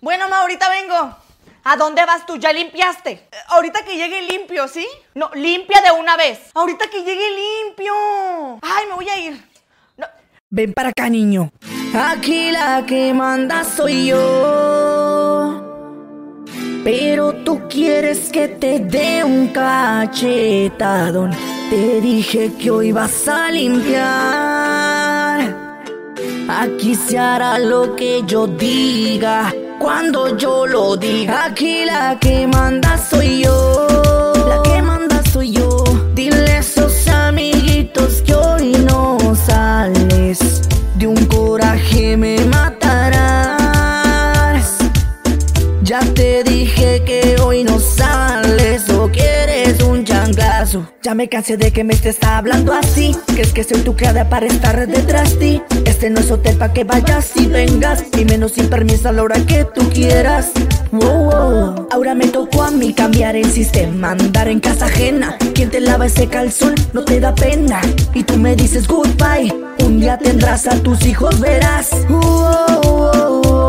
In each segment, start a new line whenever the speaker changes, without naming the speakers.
Bueno, ma, ahorita vengo. ¿A dónde vas tú? ¿Ya limpiaste? Ahorita que llegue limpio, ¿sí? No, limpia de una vez. Ahorita que llegue limpio. Ay, me voy a ir.
Ven para acá, niño. Aquí la que manda soy yo. Pero tú quieres que te dé un cachetadón. Te dije que hoy vas a limpiar. Aquí se hará lo que yo diga. Cuando yo lo diga, aquí la que manda soy yo. La que manda soy yo. Dile a esos amiguitos que hoy no sales. De un coraje me matarás. Ya te dije que hoy no sales Ya me cansé de que me estés hablando así. Que es que soy tu criada para estar detrás de ti. Este no es hotel para que vayas y vengas. Y menos sin permiso a la hora que tú quieras. Wow, wow. Ahora me tocó a mí cambiar el sistema. Andar en casa ajena. Quien te lava ese calzón no te da pena. Y tú me dices goodbye. Un día tendrás a tus hijos, verás. Wow,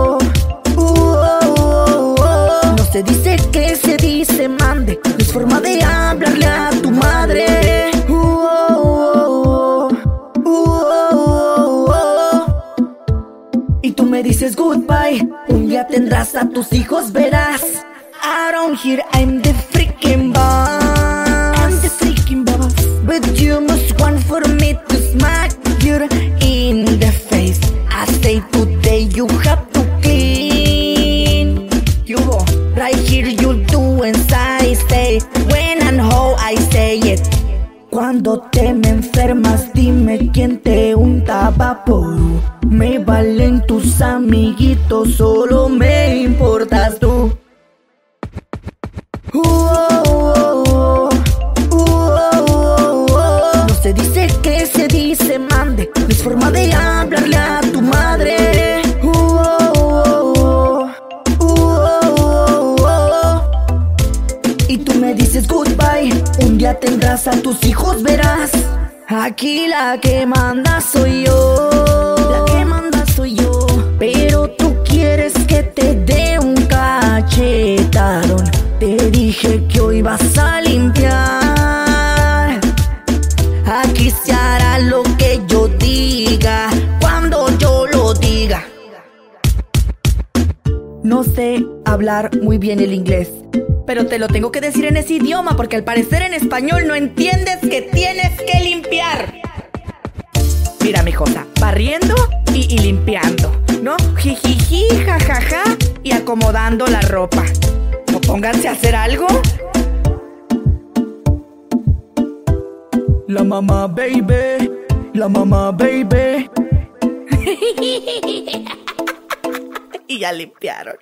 Y tú me dices goodbye. Un día tendrás a tus hijos, verás. Around here I'm the freaking boss. I'm the freaking boss. But you must want for me to smack you in the face. I say today you have to clean. You right here, you do and I say when and how I say it. Cuando te enfermas, dime quién te unta vapor. Me valen tus amiguitos, solo me importas tú. Uh, uh, uh, no se dice que se dice mande, es forma de hablarle a tu madre. Y tú me dices goodbye, un día tendrás a tus hijos, verás. Aquí la que manda soy yo. No sé hablar muy bien el inglés.
Pero te lo tengo que decir en ese idioma porque al parecer en español no entiendes que tienes que limpiar. Mira, mi cosa, barriendo y, y limpiando, ¿no? Jijiji, jajaja y acomodando la ropa. ¿O pónganse a hacer algo?
La mamá baby, la mamá baby.
y ya limpiaron.